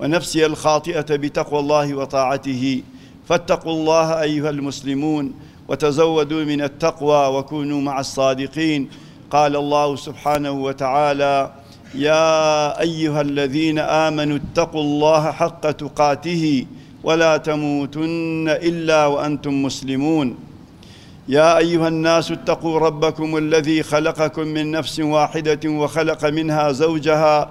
ونفسي الخاطئة بتقوى الله وطاعته فاتقوا الله أيها المسلمون وتزودوا من التقوى وكونوا مع الصادقين قال الله سبحانه وتعالى يا أيها الذين آمنوا اتقوا الله حق تقاته ولا تموتن إلا وأنتم مسلمون يا أيها الناس اتقوا ربكم الذي خلقكم من نفس واحدة وخلق منها زوجها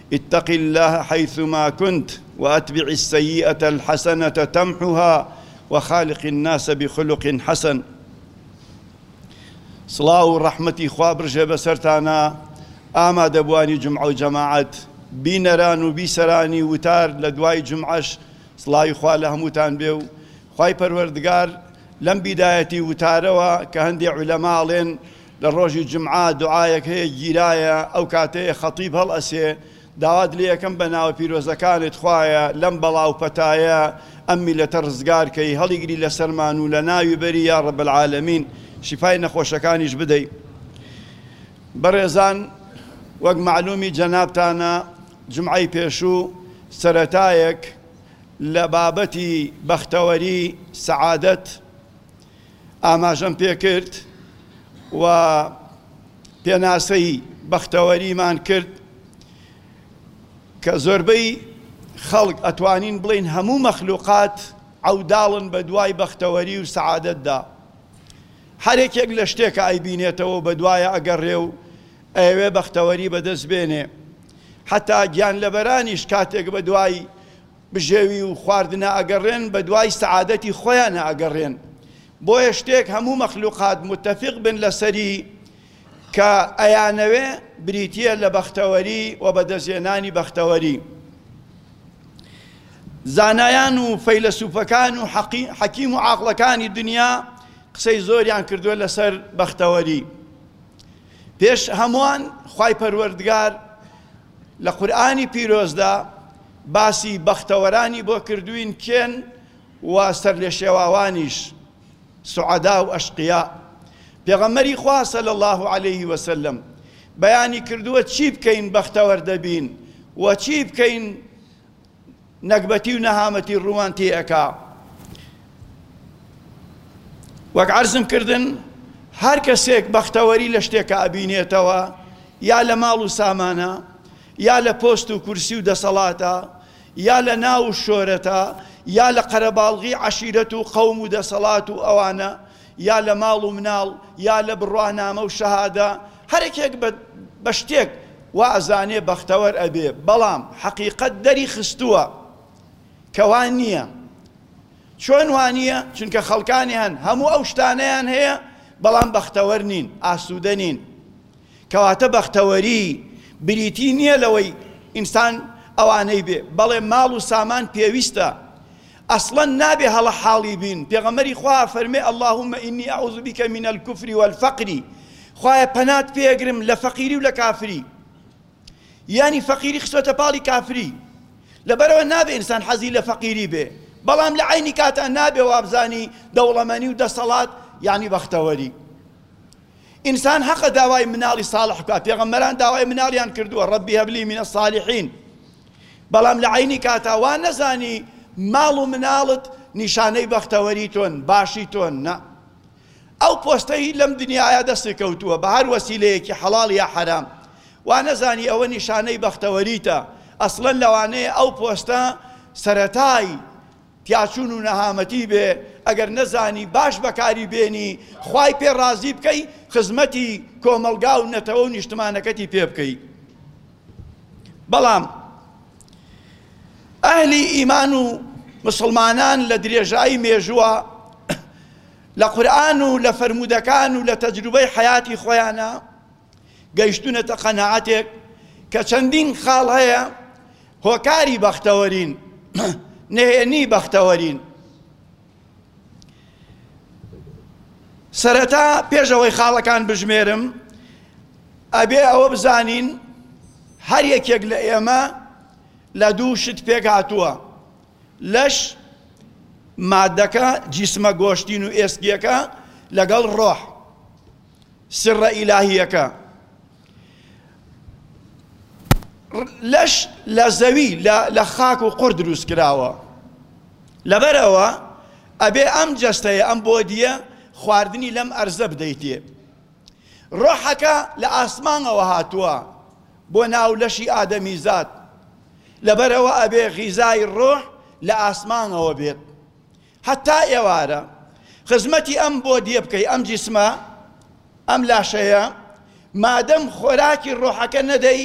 اتقی اللە حیثما کنت واتبع السیئە الحسنە تمحها وخالق الناس بخلق حسن سڵاو و ڕەحمەتی خوا بڕژێ بەسەرتانا ئامادەبووانی جمعە و جەماعەت بینەران و بیسەرانی وتار لە دوای جمعەش سڵاوی خوا لە هەمووتان بێ و خوای پەروەردگار لەم بیدایەتی وتارەوە کە هەندێ علەما ئەڵێن لە ڕۆژی جومعە دوعایەک هەیە گیرایە ئەو کاتەیە خەتیب هەڵ ئەسێ داوات لێ ئەکەم بە ناوە پیرۆزەکانت خوایە لەم بەڵا و پەتایە ئەم میلەتە ڕزگار کەی هەڵیگری لە سەرمان و لە ناوی بەری یا ڕەب العالمین شیفای نەخۆشەکانیش بدەی بەڕێزان وەک معلومی جەنابتانە جمعەی پێشوو سەرەتایەک لە بابەتی بەختەوەری سەعادەت ئاماژەم پێ کرد و پێناسەی بەختەوەریمان کرد کە زۆربەی خەڵک ئەتوانین بڵێین هەموو مەخلوقات عەوداڵن بە دوای بەختەوەری و سەعادەتدا هەرێکێک لە شتێکە ئەیبینێتەوە و بەدوایە ئەگەڕێ و ئەوێ بەختەوەری بەدەست بێنێ حتا گیان لەبەرانیش کاتێک بە دوای بژێوی و خواردنە ئەگەڕێن بەدوای سەعادەتی خۆیانا ئەگەڕێن بۆیە شتێک هەموو مەخلوقات متەفق بن لەسەری کە ئەیانەوێ بریتیە لە بەختەوەری و بەدەستێنانی بەختەوەری زانایان و فەیلەسوفەکان و حەکیم و عاقڵەکانی دنیا قسەی زۆریان کردووە لەسەر بەختەوەری پێش هەمووان خی پەروەردگار لە قورئانی پیرۆزدا باسی بەختەوەرانی بۆ کردووین کێن و سەرلێشێواوانیش، سعداء و اشقیاء، پێغەمبەری خوا صلی اللە علیە وسلم بەیانی کردووە چی بکەین بەختەوەر دەبین و چی بکەین، نەگبەتی و نەهامەتی ڕوومان تێ ئەکا. وەک عەرزم کردن هەر کەسێک بەختەوەری لە شتێکە ئەبینێتەوە یا لە ماڵ و سامانە یا لە پۆست و کورسی و دەسەڵاتە یا لە ناو و شۆرەتە یا لە قەرەباڵغی عەشیرەت و قەوم و دەسەڵات و ئەوانە یا لە ماڵ و مناڵ یا لە بڕوانامە و شەهادە هەرکێک بە شتێک وا ئەزانێ بەختەوەر ئەبێ بەڵام حەقیقەت دەری خستووە کە وا نییە چۆن وانییە چونکە خەڵکانی هەن هەموو ئەو شتانیان هەیە بەڵام بەختەوەر نین ئاسوودە نین کەواتە بەختەوەری بریتی نییە لەوەی ئینسان ئەوانەی بێ بەڵێ ماڵ و سامان پێویستە ئەسڵەن نابێ هەڵە حاڵی بین، پێغەمبەری خوا ئەفەرمێ، اللهم انی اعوذ بک من الکفر والفقر، خوایە پەنات پێ ئەگرم لە فەقیری و لە کافری، یانی فەقیری خستۆتە پاڵی کافری، لەبەرئەوە نابێ ئینسان حەزی لە فەقیری بێ، بەڵام لە عەینی کاتا نابێ وابزانی دەوڵەمەنی و دەسەڵات یانی بەختەوەری. ئینسان حەقە داوای مناڵی صاڵح بکا، پێغەمبەران داوای مناڵیان کردووە، ربی هب لی من الصالحین، بەڵام لە عەینی کاتا وا نەزانی ماڵ و مناڵت نیشانەی بەختەوەری تۆن، باشی تۆن نا. ئەو پۆستە هی لەم دنیایە دەستی کەوتووە بە هەر وەسیلەیەکی حەڵاڵ یا حەرام، وا نەزانی ئەوە نیشانەی بەختەوەریتە، ئەسڵەن لەوانەیە ئەو پۆستە سەرەتای تیاچوون و نەهامەتی بێ، ئەگەر نەزانی باش بەکاری بێنی، خوای پێ ڕازی بکەی، خزمەتی کۆمەڵگا و نەتەوە و نیشتمانەکەتی پێ بکەی. بەڵام ئەهلی ئیمان و مسڵمانان لە درێژایی مێژووە لە قورئان و لە فەرموودەکان و لە تەجروبەی حەیاتی خۆیانە گەیشتونەتە قەنەعەتێک کە چەندین خاڵ هەیە هۆکاری بەختەوەرین نهێنی بەختەوەرین سەرەتا پێش ئەوەی خاڵەکان بژمێرم ئەبێ ئەوە بزانین هەر یەکێک لە ئێمە لە دوو شت پێک هاتووە لەش مادەکە جیسمە گۆشتین و ئێسکیەکە لەگەڵ ڕۆح سڕە ئیلاهیەکە لەش لە زەوی لە خاک و قوڕ دروست کراوە لەبەرەوە ئەبێ ئەم جەستەیە ئەم بۆدیە خواردنی لەم ئەرزە بدەیتێ ڕۆحەکە لە ئاسمانەوە هاتووە بۆ ناو لەشی ئادەمی زاد لەبەرەوە ئەبێ غیزای ڕۆح لە ئاسمانەوە بێت هەتا ئێوارە خزمەتی ئەم بۆدیە بکەی ئەم جیسمە ئەم لاشەیە مادەم خۆراکی ڕۆحەکە نەدەی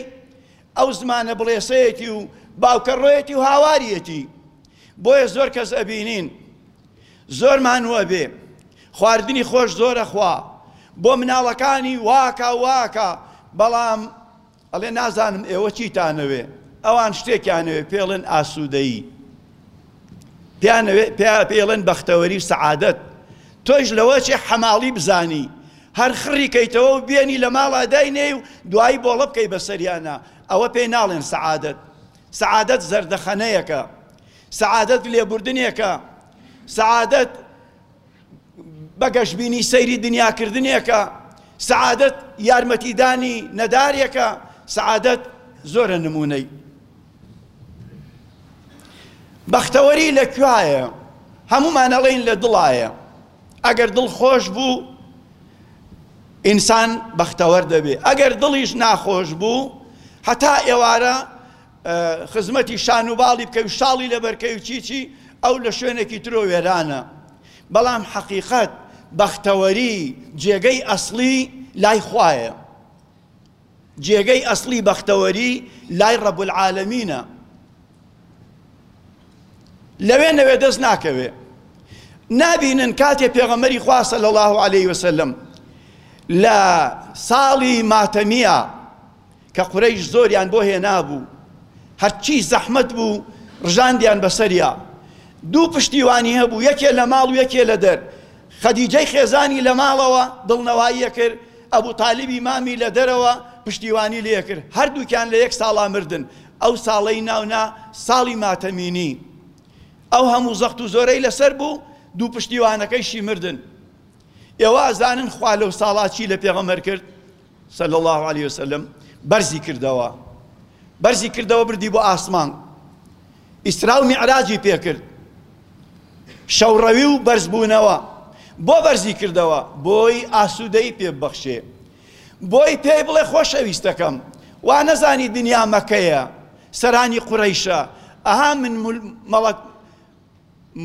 ئەو زمانە بڵێسەیەتی و باوکەڕۆیەتی و هاواریەتی بۆیە زۆر کەس ئەبینین زۆر مانوە بێ خواردنی خۆش زۆرە خوا بۆ مناڵەکانی واکە واکە بەڵام ئەڵێ نازانم ئێوە چیتانەوێ؟ ئەوان شتێکیانەوێ پێڵێن ئاسوودەیی، پیانەوێ پیا پێڵێن بەختەوەری و سەعادەت، تۆیش لەوە چێ حەماڵی بزانی هەر خڕی کەیتەوە و بێنی لە ماڵا داینێی و دوایی بۆڵە بکەی بەسەریانا، ئەوە پێی ناڵێن سەعادەت، سەعادەت زەردەخەنەیەکە، سەعادەت لێبوردنێکە، سەعادەت بە گەشبینی سەیری دنیاکردنێکە، سەعادەت یارمەتیدانی نەدارێکە، سەعادەت زۆرە نموونەی. بەختەوەری لە کوایە؟ هەموومان ئەڵێین لە دڵایە، ئەگەر دڵ خۆش بوو ئینسان بەختەوەر دەبێ، ئەگەر دڵیش ناخۆش بوو هەتا ئێوارە خزمەتی شان و باڵی بکەی و شاڵی لەبەر کەی و چی چی، ئەو لە شوێنێکی ترۆ وێرانە. بەڵام حەقیقەت، بەختەوەری، جێگەی ئەسڵی لای خوایە. جێگەی ئەسڵی بەختەوەری لای رب العالمینە. لەوێ نەوێ دەست ناکەوێ. نابینن کاتێ پێغەمبەری خوا صلی اللە علیه وسلم لە ساڵی ماتەمیە کە قورەیش زۆریان بۆ هێنابوو، هەرچی زەحمەت بوو ڕژاندیان بەسەریا، دوو پشتیوانی هەبوو یەکێ لە ماڵ و یەکێ لە دەر، خەدیجەی خێزانی لە ماڵەوە دڵنەوایی ئەکرد، ئەبو تالیبی مامی لە دەرەوە پشتیوانی لێ ئەکرد، هەردووکیان لە یەک ساڵا مردن، ئەو ساڵەی ناونا ساڵی ماتەمینی، ئەو هەموو زەخت و زۆرەی لەسەر بوو دوو پشتیوانەکەیشی مردن، ئێوە ئەزانن خوا لەو ساڵا چی لە پێغەمبەر کرد؟ صلی اللە علیە وسلم، بەرزی کردەوە بەرزی کردەوە بردی بۆ ئاسمان ئیسرا و میعراجی پێکرد شەوڕەوی و بەرزبوونەوە بۆ بەرزی کردەوە بۆی ئاسوودەی پێ بەخشێ بۆی پێی بڵێ خۆشەویستەکەم وا نەزانی دنیا مەکەیە سەرانی قوڕیشە ئەها من مەڵک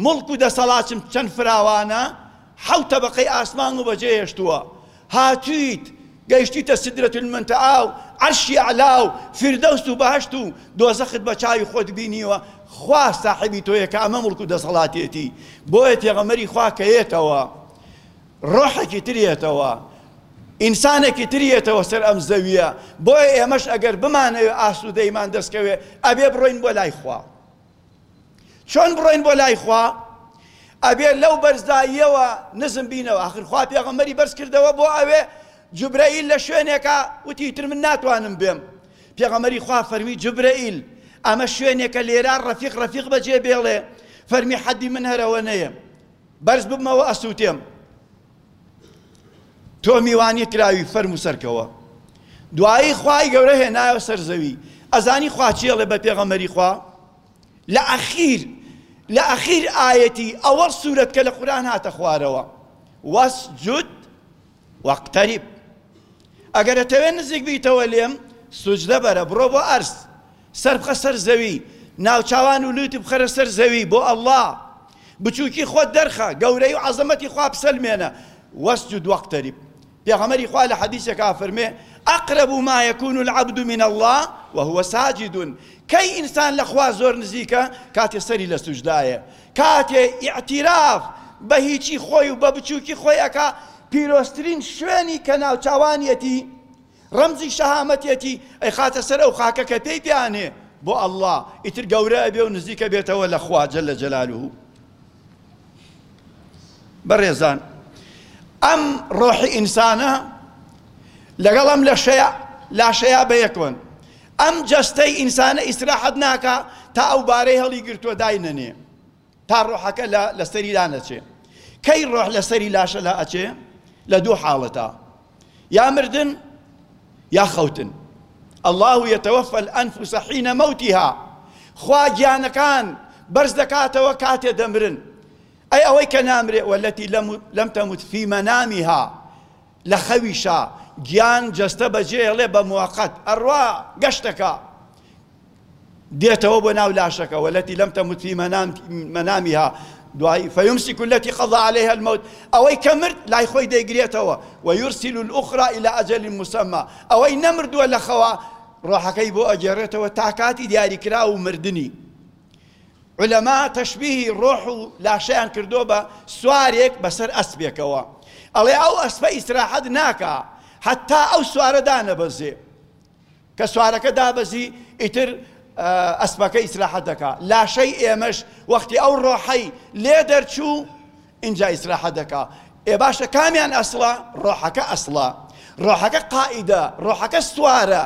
موڵک و دەسەڵاتشم چەند فراوانە، حەوت تەبەقەی ئاسمان و بەجێ هێشتووە. هاتوویت، گەیشتوویتە سدرەت المنتهی و عەرشی ئەعلا و فیردەوس و بەهەشت و دۆزەخت بە چاوی خۆت بینیوە، خوا ساحێبی تۆیە کە ئەمە موڵک و دەسەڵاتێتی. بۆیە پێغەمبەری خوا کە یێتەوە، ڕۆحێکی تر یێتەوە، ئینسانێکی تر یێتەوە سەر ئەم زەوییە، بۆیە ئێمەش ئەگەر بمانەوێ ئاسوودەییمان دەست کەوێ، ئەبێ بڕۆین بۆ لای خوا. چۆن بڕۆین بۆ لای خوا ئەبێ لەو بەرزاییەوە نزم بینەوە ئاخر خوا پێغەمبەری بەرز کردەوە بۆ ئەوێ جبرائیل لە شوێنێکە وتی تر من ناتوانم بێم پێغەمەری خوا فەرمی جبرائیل ئەمە شوێنێکە لێرا ڕەفیق ڕەفیق بەجێ بێڵێ فەرمی حەدی من هەرەوە نەیە بەرز ببمەوە ئەسووتێم تۆ میوانی کراوی فەرموو سەرکەوە دوایی خوای گەورە هێنایەوە سەر زەوی ئەزانی خوا چی ئەڵێ بە پێغەمبەری خوا لە ئەخیر لە ئەخیر ئاەتی ئەوەڵ سوورەت کە لە قورآن هاتە خوارەوە وەسجود وەقتەریب ئەگەر ئەتەوێت نزیک بیتەوە لێم سوجدە بەرە بڕۆ بۆ ئەرز سەربخە سەر زەوی ناوچاوان و لوتی بخەرە سەر زەوی بۆ اللە بچوکی خۆت دەرخە گەورەی و عەزەمەتی خوا بسەلمێنە وەسجود وەقتەریب پێغەمەری خوا لە حەدیسێکا فەرمێ اقرب ما یکون العبد من اللە وهو ساجد کەی ئینسان لە خوا زۆر نزیکە کاتێ سەری لە سوجدایە کاتێ اعتراف بە هیچی خۆی و بە بچوکی خۆی ئەکا پیرۆزترین شوێنی کە ناوچاوانیەتی ڕەمزی شەهامەتێتی ئەیخاتە سەر ئەو خاکە کە پێی بیانێ بۆ اللە ئیتر گەورە ئەبێ و نزیک ئەبێتەوە لە خوا جل جلالە. بەڕێزان ئەم ڕۆحی ئینسانە لەگەڵ ئەم لەشەیە لاشەیە بەیەکۆن ئەم جەستەی ئینسانە ئیسراحەت ناکا تا ئەو بارەی هەڵی گرتووە داینەنێ تا ڕۆحەکە لە لەسەری لا نەچێ کەی ڕۆح لەسەری لاشە لا ئەچێ لە دوو حاڵەتە یا مردن یا خەوتن الله يتوفى الأنفس حين موتها خوا گیانەکان بەرز دەکاتەوە کاتێ دەمرن ئەی ئەوەی کە نامرێ وەلەتی لەم تەموت فی مەنامیها لە خەویشا گیان جەستە بەجێڵێ بە موقت ئەڕوا گەشتەکە دێتەوە بۆ ناو لاشەکە واللەتی لەم تەموت فی مەنامیها دوایی فیمسک اللەتی قەضا علیها الموت ئەوەی کە مرد لای خۆی دەیگرێتەوە و یورسل الاخرى الى اجل مسمى ئەوەی نەمردووە لە خەوا ڕۆحەکەی بۆ ئەگێڕێتەوە تا کاتی دیاریکرا و مردنی علەما تەشبیهی ڕۆح و لاشەیان کردو بە سوارێک بەسەر ئەسپێکەوە ئەڵێ ئەو ئەسپە ئیسراحەت ناکا حتا ئەو سوارە دانەبەزێ کە سوارەکە دابەزی ئیتر ئەسپەکە ئیسراحەت دەکا لاشەی ئێمەش وەختی ئەو ڕۆحەی لێ دەرچوو ئینجا ئیسراحەت دەکا ئێ باشە کامیان ئەسڵە ڕۆحەکە ئەسڵە ڕۆحەکە قائیدە ڕۆحەکە سوارە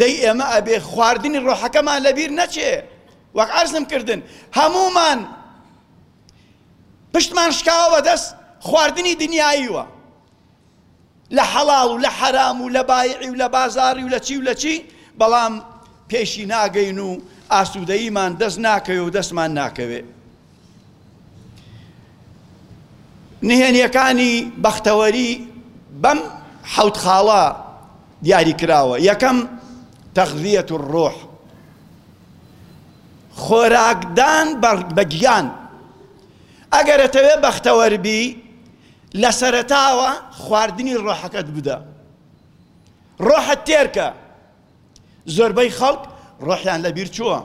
دەی ئێمە ئەبێ خواردنی ڕۆحەکەمان لەبیر نەچێ وەک ئەرزم کردن هەمومان پشتمان شکاوە بەدەست خواردنی دنیاییوە لە حەڵاڵ و لە حەرام و لە بایعی و لە بازاڕی و لە چی و لە چی بەڵام پێشی ناگەین و ئاسوودەییمان دەست ناکەوێ و دەستمان ناکەوێ نهێنیەکانی بەختەوەری بەم حەوت خاڵە دیاری کراوە یەکەم تەغذیەت و ڕۆح خۆراکدان بە گیان ئەگەرەتەوێ بەختەوەربی لە سەرەتاوە خواردنی ڕۆحەکەت بدە ڕۆحت تێرکە زۆربەی خەڵک ڕۆحیان لە بیر چووە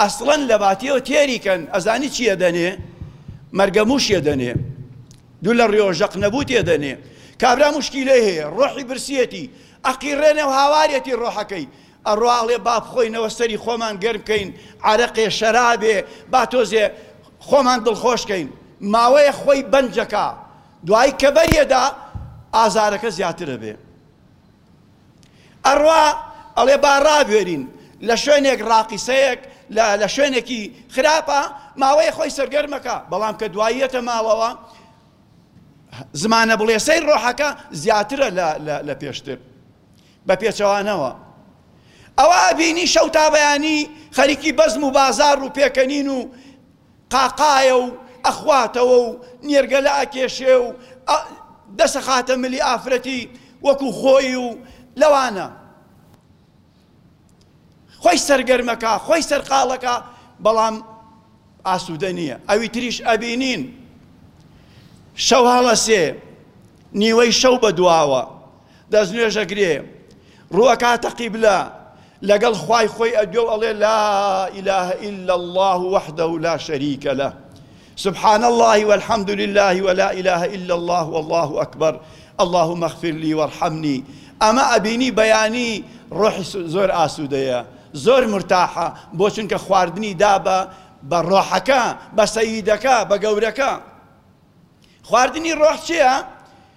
ئەسڵەن لە باتیەوە تێریکەن ئەزانی چیە دەنێ مەرگە موشێ دەنێ دوو لە ڕێۆ ژەق نەبوو تێ دەنێ کابرا مشکیلەی هەیە ڕۆحی برسیەتی ئەقیڕێنێ و هاوارێتی ڕۆحەکەی ئەڕوا ئەڵێ با بخۆینەوە سەری خۆمان گەرم کەین عەرەقێ شەرابێ با تۆزێ خۆمان دڵخۆش کەین ماوەیە خۆی بەنج ئەکا دوایی کە بەریەدا ئازارەکە زیاتر ئەبێ ئەڕوا ئەڵێ با ڕابوێرین لە شوێنێک ڕاقیسەیەک لە شوێنێکی خراپە ماوەیە خۆی سەرگەرمەکە بەڵام کە دواییەتە ماوەوە زمانە بڵێسەی ڕۆحەکە زیاترە لە پێشتر بە پێچەوانەوە ئەوە ئەبینی شەو تا بەیانی خەریکی بەزم و بازار و پێکەنین و قاقایە و ئەخواتەوە و نێرگەلە ئەکێشێ و دەسەخاتە ملی ئافرەتی وەکو خۆی و لەوانە خۆی سەرگەرمەکا خۆی سەرقاڵەکا بەڵام ئاسوودە نییە ئەوی تریش ئەبینین شەو هەڵەسێ نیوەی شەو بە دواوە دەست نوێژەگرێ ڕووەکاتە قیبلە لەگەڵ خوای خۆی ئەدوێ و ئەڵێ لا ئیلاه إلا الله وحده لا شەریکە لە سبحان اللە و الحمد للە و لا الە الا اللە و اللە اکبر اللهم اغفر لی و ارحمنی ئەمە ئەبینی بەیانی ڕۆحی زۆر ئاسودەیە زۆر مورتاحە بۆ چونکە خواردنی دا بە بە ڕۆحەکە بە سەیدەکە بە گەورەکە خواردنی ڕۆح چیە؟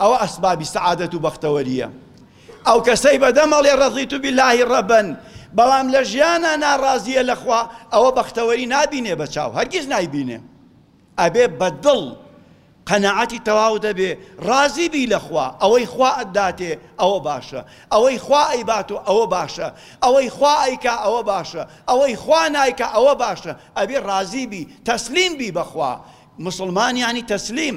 ئەوە ئەسبابی سەعادەت و بەختەوەرییە. ئەو کەسەی بە دەم ئەڵێ رەضیت باللە ربا بەڵام لە ژیانا ناڕازییە لە خوا، ئەوە بەختەوەری نابینێ بە چاو، هەرگیز نایبینێ. ئەبێ بە دڵ قەناعەتی تەواو دەبێ، رازی بی لە خوا، ئەوەی خوا ئەتداتێ ئەوە باشە، ئەوەی خوا ئەیباتۆ ئەوە باشە، ئەوەی خوا ئەیکا ئەوە باشە، ئەوەی خوا نایکا ئەوە باشە، ئەبێ رازی بی، تەسلیم بی بە خوا. موسڵمان یانی تەسلیم.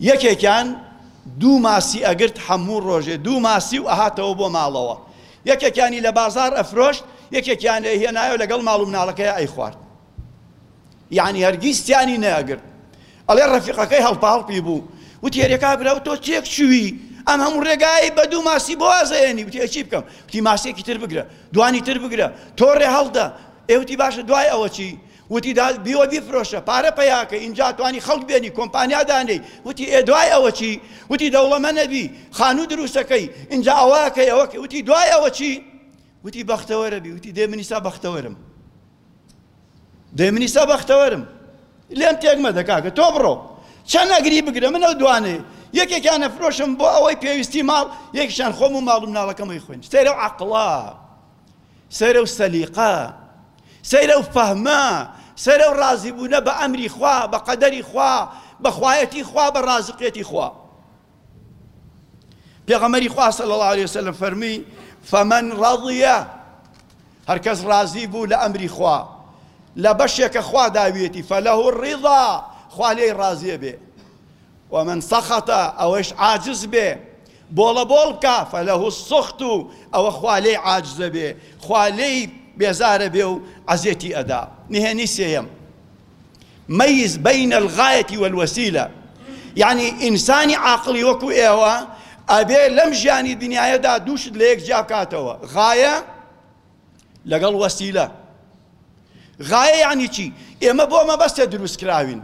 یەکێکیان دوو ماسی ئەگرت حەموو ڕۆژێ دوو ماسی و ئەهاتەوە بۆ ماڵەوە یەکێکیانی لە بازار ئەفرۆشت یەکێکیان ئەهێنایەوە لەگەڵ ماڵ و مناڵەکەی ئەیخوارد یعنی هەرگیز تیانی نەگرت ئەڵێ ڕەفیقەکەی هەڵپاڵپی بوو وتی هەرێ کاک برا تۆ تێک چووی ئەم هەموو ڕێگای بە دوو ماسی بۆ وازەیەنی وتی چی بکەم وتی ماسێکی تر بگرە دوانی تر بگرە تۆڕێ هەڵدە ئێوتی باشە دوای ئەوە چی وتی دا بیوە بیفرۆشە پارە پەیاکە ئینجا توانی خەڵک بێنی کۆمپانیا دانێی وتی ئێ دوای ئەوە چی وتی دەوڵەمە نەبی خانوو دروستەکەی ئینجا ئەوەکەی ئەوە وتی دوای ئەوە چی وتی بەختەوەرە بی وتی دێ منیسا بەختەوەرم دێ منیسا بەختەوەرم لێم تێک مەدە کاکە تۆ بڕۆ چەند ئەگری بگرە منەو دوانێ یەکێکیانە فرۆشم بۆ ئەوەی پێویستی ماڵ یەکیشان خۆم و ماڵم ناڵەکەمەی خوێن سێرە عقڵا سەیر ئەو سەلیقە، سەیر ئەو فەهمە، سەیر ئەو ڕازیبوونە بە ئەمری خوا، بە قەدەری خوا، بە خوایەتی خوا، بە ڕازقیەتی خوا. پێغەمبەری خوا صلی الله علیه وسلم فەرمی فمن رضیە هەرکەس ڕازی بوو لە ئەمری خوا لە بەشێکە خوا داویەتی فله الرضا خوا لێی ڕازیە بێ ومن سخط ئەوەیش عاجز بێ بۆڵە بۆڵ بکا فله السخط ئەوە خوا لێی عاجزە بێ خوا لێی بێزارە بێ و عەزێتی ئەدا نهێنی سێیەم مەیز بین الغایەتی والوسیلە یعنی ئینسانی عاقڵی وەکو ئێوە ئەبێ لەم ژیانی دنیاەدا دووشت لە یەک جیا بکاتەوە غایە لەگەڵ وەسیلە غایە یعنی چی ئێمە بۆ مەبەستێ دروست کراوین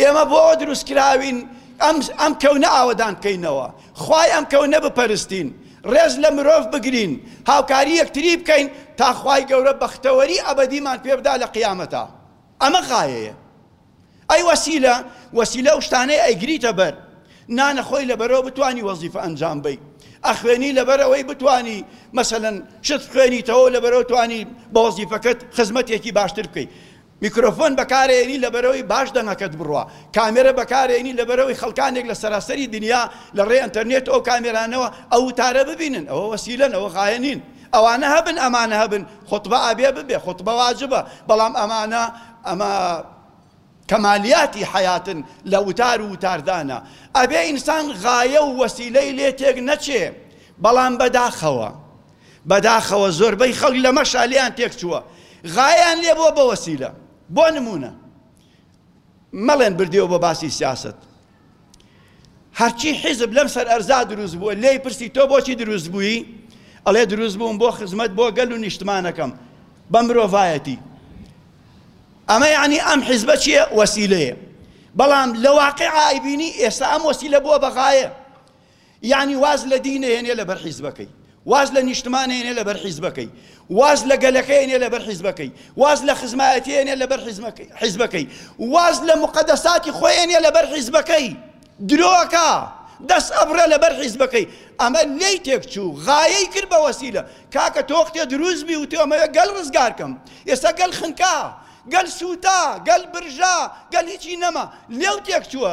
ئێمە بۆ دروست کراوین ئەم ئەم کەونە ئاوەدان بکەینەوە خوای ئەم کەونە بپەرستین ڕێز لە مرۆڤ بگرین هاوکاری یەکتری بکەین تاخوای گەورە بەختەوەری ئەبدیمان پێبدا لە قیامەتە ئەمە غایەیە ئەی وەسیلە وەسیلە ئەو شتانەی ئەیگریتە بەر نانە خۆی لەبەرەوە بتانی وەزیفە ئەنجام بەی ئەخوێنی لەبەر ئەوەی بتانی مەسەن شت خوێنیتەوە لەبەرەوە توانی بە وەزیفەکەت خزمەتێکی باشتر بکەیت میکرۆفۆن بەکارێنی لەبەرەوەی باش دەنگەکەت بڕوە کامێرە بەکارێنی لەبەرەوەی خەڵکانێک لە سەراسەری دنیا لە ڕێ ئەتەرنێت ئەو کامێرانەوە ئەو وتارە ببینن ئەوە وەسیلەن ئەوە غایە نین ئەوانە هەبن ئەمانە هەبن خطبە ئەبێ ببێ خطبە واجبە بەڵام ئەمانە ئەمە کەمالیاتی حەیاتن لە وتار و وتاردانا ئەبێ ئینسان غایە و وەسیلەی لێ تێک نەچێ بەڵام بەداخەوە بەداخەوە زۆربەی خەڵک لەمەشا لێیان تێک چووە غایان لێ بووە بە وەسیلە بۆ نموونە مەڵێن بردیەوە بۆ باسی سیاست هەرچی حیزب لەم سەر ئەرزا دروست بووە لێی پرسی تۆ بۆچی دروست بووی ئەڵێ دروست بووم بۆ خزمەت بۆ گەل و نیشتمانەکەم بە مرۆڤایەتی ئەمە یعنی ئەم حیزبە چییە وەسیلەیە بەڵام لە واقع ئایبینی ئێستا ئەم وەسیلە بووە بەغایە یەعنی واز لە دین ئەیەنێ لەبەر حیزبەکەی، واز لە نیشتمان ئەیەنێ لەبەر حیزبەکەی، واز لە گەلەکەی ئەیەنێ لەبەر حیزبەکەی، واز لە خزمایەتی ئەیەنێ لەبەر حیزبەکەی، واز لە موقەدەساتی خۆی ئەیەنێ لەبەر حیزبەکەی، درۆ ئەکا، دەس ئەبڕێ لەبەر حیزبەکەی، ئەمە لێی تێک چوو، غایەی کرد بە وەسیلە، کاکە تۆ وەختێ دروست بی وتی ئەمەوێ گەل ڕزگار کەم، ئێستا گەل خنکا، گەل سووتا، گەل برژا، گەل هیچی نەما، لێو تێک چووە،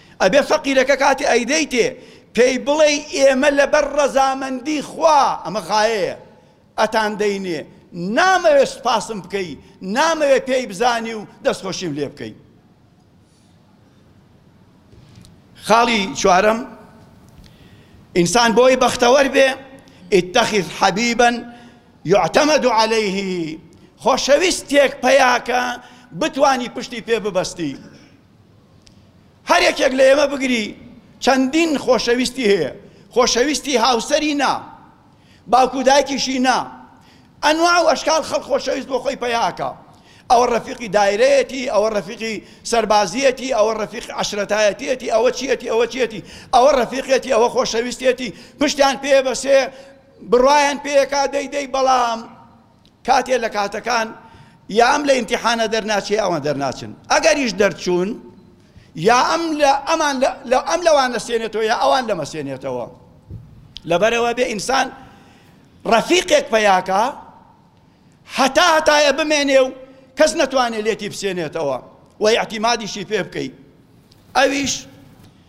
ئەبێ فەقیرەکە کاتێ ئەیدەیتێ پێی بڵێی ئێمە لەبەر ڕەزامەندی خوا، ئەمە غایەیە، ئەتان دەینێ، نامەوێ سوپاسم بکەی، نامەوێ پێی بزانی و دەستخۆشیم لێ بکەی. خاڵی چوارەم، ئینسان بۆی بەختەوەر بێ، اتخذ حبیبا یعتمد علیه، خۆشەویستێک پەیا کە بتوانی پشتی پێ ببەستی، هەر یەکێک لە ئێمە بگری چەندین خۆشەویستی هەیە خۆشەویستی هاوسەری نا باوک و دایکیشی نا ئەنوا و ئەشکال خەڵ خۆشەویست بۆ خۆی پیاکە ئەوە ڕەفیقی دایرەیەتی ئەوە ڕەفیقی سەربازیەتی ئەوە ڕەفیق عشرەتایەتیەتی ئەوە چیەتی ئەوە چیەتی ئەوە ڕەفیقەتی ئەوە خۆشەویستێتی پشتیان پێ بەسێ بڕایان پێکا دەیدەی بەڵام کاتێ لە کاتەکان یا ئەم لە ئیمتیحانە دەرناچێ ئەوان دەرناچن ئەگەریش دەرچوون یا ئەم لە ئەمان لە ئەم لەوان نەسێنێتەوە یا ئەوان لەمەسێنێتەوە لەبەرەوە بێ ئینسان ڕەفیقێک پیاکە هەتا هەتایە بمێنێ و کەس نەتوانێت لێتی بسێنێتەوە و یاعتیمادیشی پێ بکەیت ئەویش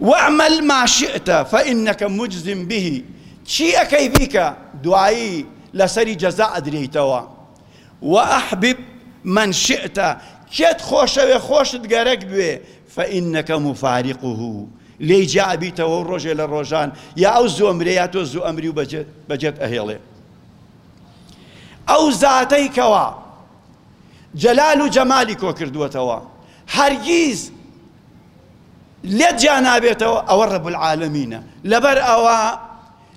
واعمل ما شئت فانک مجز به چی ئەکەی بیکە دوایی لەسەری جەزا ئەدرێیتەوە واحبب من شئت کێت خۆشەوێ خۆشت گەرەک بوێ فانک مفارقه لێی جابیتەوە و ڕۆژێ لە ڕۆژان یا ئەو زۆمرێ یا تۆ زوو ئەمری و بەجێت ئەهێڵێ ئەو زاتەی کەوا جەلال و جەمالی کۆ کردووەتەوە هەرگیز لێت جیا نابێتەوە ئەوە ڕەب العالەمینە لەبەر ئەوە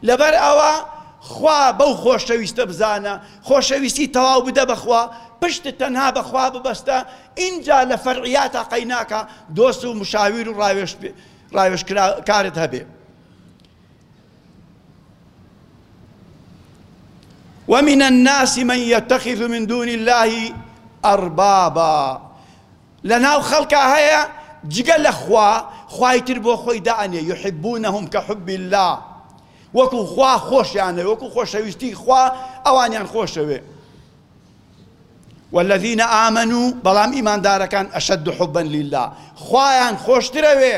لەبەر ئەوە خوا بەو خۆشەویستە بزانە خۆشەویستی تەواو بدە بەخوا پشتت تەنها بەخوا ببەستە ئینجا لە فەرعیاتە قەیناکە دۆست و مشاویر و ڕاوێش ڕاوێشکارت هەبێ ومن الناس من يتخذ من دون الله اربابا لەناو خەڵکا هەیە جگە لە خوا خوای تر بۆ خۆی دانێ یحبونهم کە حب الله وەکو خوا خۆشیانەوە وەکو خۆشەویستی خوا ئەوانیان خۆشەوێ والذین آمنوا بەڵام ئیماندارەکان ئەشد حبا لله خوایان خۆشترەوێ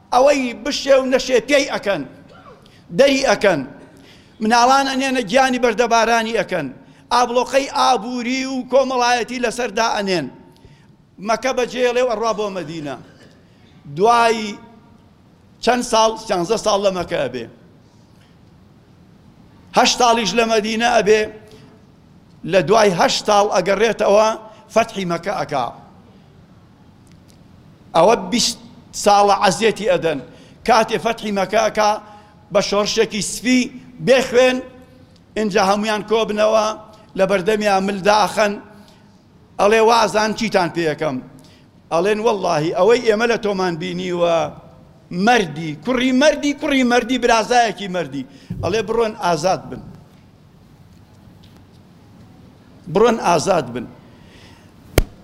ئەوەی بشێ و نەشێ پێی ئەکەن دەری ئەکەن مناڵان ئەنێنە گیانی بەردەبارانی ئەکەن ئابڵۆقەی ئابووری و کۆمەڵایەتی لەسەر دائەنێن مەکە بەجێڵێ و ئەڕوا بۆ مەدینە دوای چەند ساڵ سیانزە ساڵ لە مەکە ئەبێ هەشت ساڵیش لە مەدینە ئەبێ لە دوای هەشت ساڵ ئەگەڕێتەوە فەتحی مەکە ئەکا ئەوە بیست ساڵە عەزێتی ئەدەن کاتێ فەتحی مەکە ئەکا بە شۆرشێکی سپی بێ خوێن ئینجا هەمویان کۆبنەوە لە بەردەمیان مل داخەن ئەڵێ وازان چیتان پێەکەم ئەڵێن واللهی ئەوەی ئێمە لە تۆمان بینیوە مردی کوڕی مردی کوڕی مردی برازایەکی مردی ئەڵێ بڕۆن ئازاد بن بڕۆن ئازاد بن.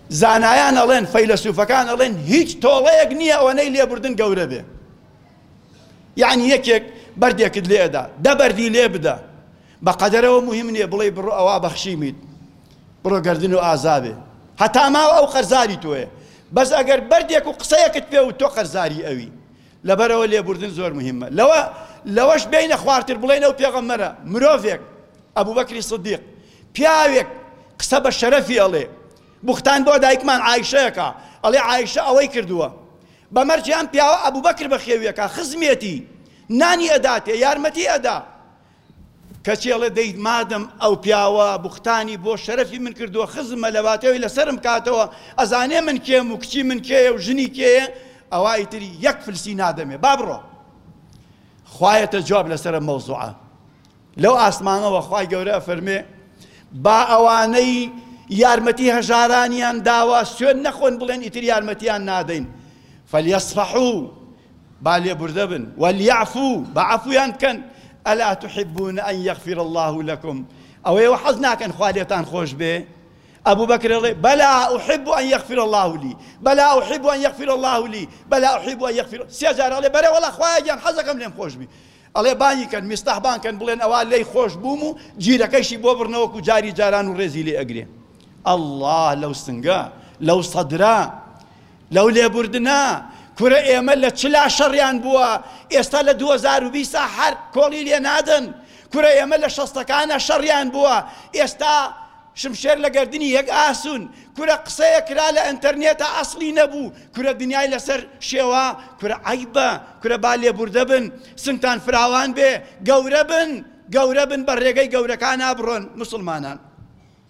زانایان ئەڵێن فەیلەسوفەکان ئەڵێن هیچ تۆڵەیەک نییە ئەوەنەی لێبوردن گەورە بێ یعنی یەکێک بەردێکت لێدا دە بەردی لێ بدە بە قەدەرەوە مهم نییە بڵێ بڕۆ ئەوە بەخشیمیت بڕۆ گردن و ئازابێ هەتا ماوە ئەو قەرزاری تۆیە بەس ئەگەر بەردێک و قسەیەکت پێ و تۆ قەرزاری ئەوی لەبەرئەوە لێبوردن زۆر موهیمە لەوە لەوەش بێینە خوارتر بڵێین ئەو پێغەمبەرە مرۆڤێک ئەبو بەکری صدیق پیاوێک قسە بە شەرەفی ئەڵێ بوختان بۆ دایکمان عیشەیەکە ئەڵێ عیشە ئەوەی کردووە بە مەرجیان پیاوە ئەبو بەکر بە خێویەکە خزمێتی نانی ئەداتێ یارمەتی ئەدا کەچی ئەڵێ دەیت مادەم ئەو پیاوە بوختانی بۆ شەرەفی من کردووە خزممە لەواتەی ئەوی لەسەرم بکاتەوە ئەزانێ من کێم و کچی من کێیە و ژنی کێیە ئەوا ئیتر یەک فلسی نادەمێ با بڕۆ خوایەتە جواب لەسەر مەوزوعە لەو ئاسمانەوە خوای گەورە فەرمێ با ئەوانەی یارمەتی هەژارانیان داوە سوێن نەخۆن بڵێن ئیتر یارمەتیان نادەین فەلیەسفەحو با لێبوردە بن، ولیعفو، با عەفویان بکەن، الا تحبون ان یغفر اللە لکم، ئەوەی ئەوە حەز ناکەن خوا لێتان خۆش بێ؟ ئەبوبەکر ئەڵێ، بەلا احب ان یغفر اللە لی، بەلا احب ان یغفر اللە لی، بەلا احب ان یغفر، سێ جار ئەڵێ بەرێ وەڵا خوایە گیان حەزەکەم لێم خۆش بی، ئەڵێ بانگی کەن، میستاح بانگ کەن بڵێن ئەوا لێی خۆش بووم و جیرەکەیشی بۆ بڕنە وەکو جاری جاران و ڕێزی لێ ئەگرێ. اللە لەو سنگە، لەو سەدرە، لەو لێبوردنە کورە ئێمە لە چ لا شەڕیان بووە ئێستا لە دوو هەزار و بیست هەر کۆڵی لێ نادەن کورە ئێمە لە شەستەکانە شەڕیان بووە ئێستا شمشێر لە گردنی یەک ئاسون کورە قسەیە کرا لە ئەتەرنێتە ئەسلی نەبوو کورە دنیای لەسەر شێوە کورە عیبە کورە با لێبوردە بن سنگتان فراوان بێ گەورە بن گەورە بن بە ڕێگەی گەورەکان نابڕۆن مسلمانان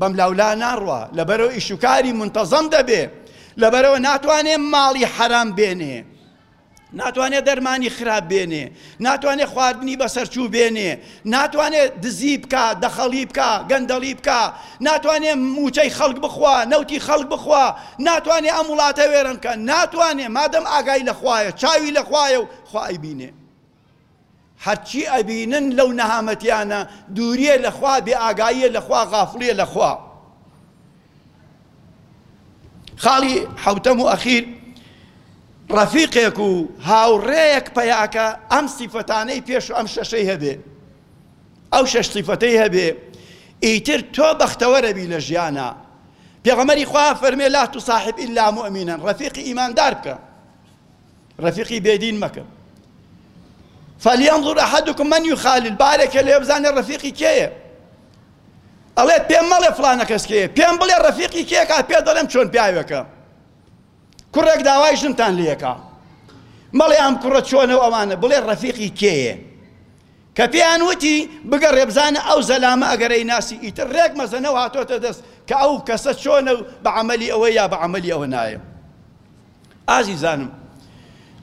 بەم لاولا ناڕوا لەبەرەوە ئیشوکاری منتەزەم دەبێ لەبەرەوە ناتوانێ ماڵی حەرام بێنێ ناتوانێت دەرمانی خراپ بێنێ ناتوانێت خواردنی بەسەرچوو بێنێ ناتوانێت دزی بکە دەخەڵی بکە گەندەڵی بکە ناتوانێت موچەی خەڵک بخوا نەوتی خەڵک بخوا ناتوانێت ئەم وڵاتە وێرم کە ناتوانێت مادەم ئاگای لەخوایە چاوی لەخوایە و خوای بینێ هەرچی ئەبینن لەو نەهامەتیانە دووریە لە خوا بێ ئاگاییە لە خوا غافڵیە لە خوا. خاڵی حەوتەم و ئەخیر ڕەفیقێک و هاوڕێیەک پەیاکە ئەم سیفەتانەی پێش و ئەم شەشەی هەبێ ئەو شەش سیفەتەی هەبێ ئیتر تۆ بەختەوەرەبی لە ژیانە پێغەمەری خوا فەرمێ لا تصاحب الا مؤمنا ڕەفیقی ئیماندار بکە ڕەفیقی بێدین مەکە فەلیەنظر ئەحەدکم من یخالل بارێکە لێ بزانێ ڕەفیقی کێیە ئەڵێ پێم مەڵێ فلانە کەس کێیە پێم بڵێ ڕەفیقی کێکا پێ دەڵێم چۆن پیاوێکە کوڕێک داوای ژنتان لەکە مەڵێ ئەم کوڕە چۆنە و ئەوانە بڵێ ڕەفیقی کێیە کە پێیان وتی بگە ڕێبزانە ئەو زەلامە ئەگەرەی ناسی ئیتر ڕێک مەزەنەوە هاتۆتە دەست کە ئەو کەسە چۆنە و بە عملی ئەوە یا بە عملی ئەوە نایە ئازیزانم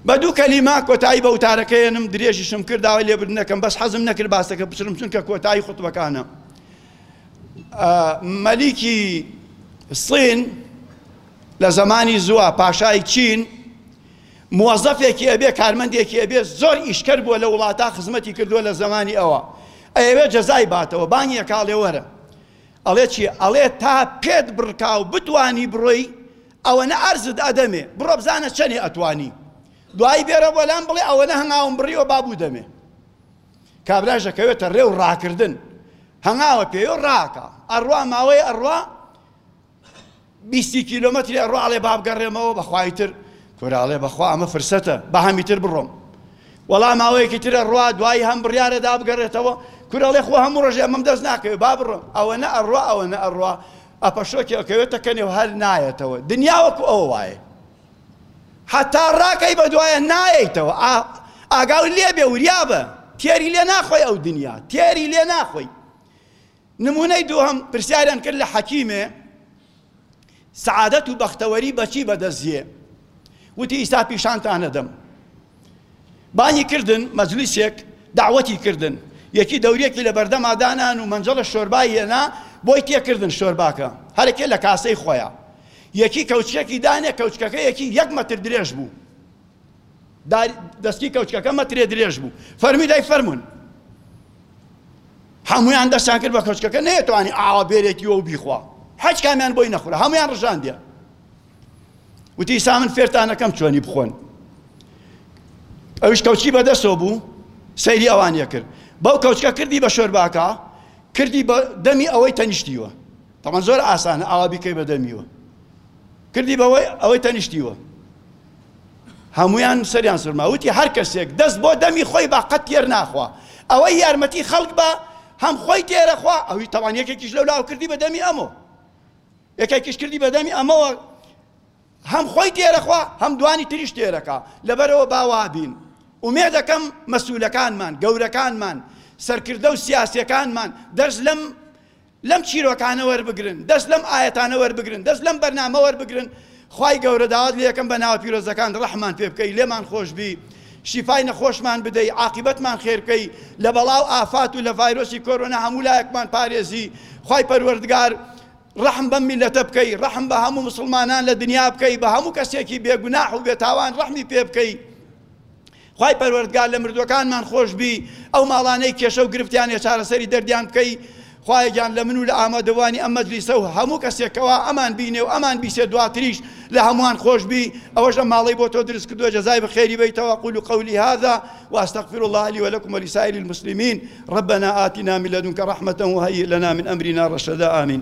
بە دوو کەلیمە کۆتایی بە وتارەکە یەنم درێژیشم کرد داوای لێبردنەکەم بەس حەزم نەکرد باسەکە بچرم چونکە کۆتایی خوتبەکانە مەلیکی سین لە زمانی زووە پاشای چین موەزەفێکی ئەبێ کارمەندێکی ئەبێ زۆر ئیشکەر بووە لە وڵاتە خزمەتی کردووە لە زمانی ئەوە ئەوێ جەزای باتەوە بانیە کاڵێوەرە ئەڵێ چی ئەڵێ تا پێت بڕکاو بتانی بڕۆی ئەوەنە ئەرزت ئەدەمێ بڕۆ بزانە چەنێ ئەتوانی دوایی بێرە بۆلام بڵێ ئەوەنە هەنگاوم بڕیوە با بودەمێ کابراش دەکەوێتە رێ و ڕاکردن هەنگاوە پێ و ڕاکە ئەڕوا ماوەی ئەڕوا بیستی کیلۆمەتری ئەڕۆ ئەڵێ بابگەڕێمەوە بەخوای تر کوراڵێ بەخوا ئەمە فرسەتە بە هەمی تر بڕۆم وەڵا ماوەیەکی ترە ڕوا دوایی هەم بڕیارە دابگەڕێتەوە کوراڵێ خۆ هەموو ڕژێ ئەمەم دەست ناکەوێت با بڕۆم ئەوە نە ئەڕوا ئەوە نە ئەڕوا ئەپەشۆکی ئەکەوێ تەکەنێ و هەر نایەتەوە دنیا وەکو ئەوە وایە حەتا ڕاکەی بەدوایە نایەیتەوە ئاگاو لێ بێ وریابە تێری لێ ناخۆی ئەو دنیا تێری لێ ناخۆی نمونەی دووهم پرسیاریان کرد لە حەکیمێ سعادەت و بەختەوەری بەچی بەدەستیێ وتی ئیستا پیشانتانەدەم بانگی کردن مەجلیسێک دەعوەتی کردن یەکی دەوریەکی لە بەردەما دانان و مەنجەڵە شۆربای هێنا بۆی تێکردن شۆرباکە هەرەکێ لە کاسەی خۆیە یەکی کەوچکێکی دانێ کەوچکەکە یەکی یەک مەتر درێژ بوو دەستی کەوچکەکە مەترێ درێژ بوو فەرمی دای فەرمونون هەمویان دەستان کرد بە کەچکەکە نێتوانی ئاوا بێرێتی و بیخوا حەج کامیان بۆی نەخورە هەمویان ڕژاندە وتی سا من فێرتانەکەم چۆنی بخۆن ئەوش کەوچی بەدەستەوە بوو سەیری ئەوانە کرد بەو کەوچکە کردی بە شۆرباکە کردی بە دەمی ئەوەی تەنیشتیوە تەمان زۆر ئاسانە ئاوا بیکەی بە دەمیوە کردی بەوەی ئەوەی تەنیشتیوە هەمویان سەریان سرما وتی هەر کەسێک دەست بۆ دەمی خۆی با قەت تێر ناخوا ئەوەی یارمەتی خەڵک بە هەم خۆی تێرەخوا ئەوی تەوان یەکێکیش لەو لاوکردی بە دەمی ئەمۆ یەکەی کچ کردی بە دەمی ئەمەوە هەم خۆی تێرەخوا هەم دوانی تریش تێرەکا لەبەرەوە باوابین ومێدەکەم مەسوولەکانمان گەورەکانمان سەرکردە و سیاسەکانمان دەرس لەم لەم چیرۆکانە وەربگرن دەست لەم ئاەتانە وەربگرن دەست لەم بەرنامە وەربگرن خوای گەورە داوات لێکەم بە ناوە پیرۆزەکان ڕەحممان پێ بکەی لێمان خۆش بی شیفای نەخۆشمان بدەی عاقیبەتمان خێر بکەی لە بەڵاو ئافات و لە ڤایرۆسی کۆرۆنا هەموو لایەکمان پارێزی خوای پەروەردگار ڕەحم بەم میلەتە بکەی ڕەحم بە هەموو مسلمانان لە دنیا بکەی بە هەموو کەسێکی بێگوناح و بێتاوان ڕەحمی پێ بکەی خوای پەروەردگار لە مردوەکانمان خۆش بی ئەو ماڵانەی کێشە و گرفتیان هەیە چارەسەری دەردیان بکەی خوایە گیان لە من و لە ئامادەبوانی ئەم مەجلیسە و هەموو کەسێک کەوا ئەمان بینێ و ئەمان بیسێ دواتریش لە هەمووان خۆش بی ئەوەش ئەم ماڵەی بۆ تۆ دروست کردوە جەزای بە خێری بەیتەوە اقول قولی هذا واستغفر الله لي ولكم ولسائر المسلمين ربنا آتنا من لدنك رحمة وهيئ لنا من امرنا رشدا آمين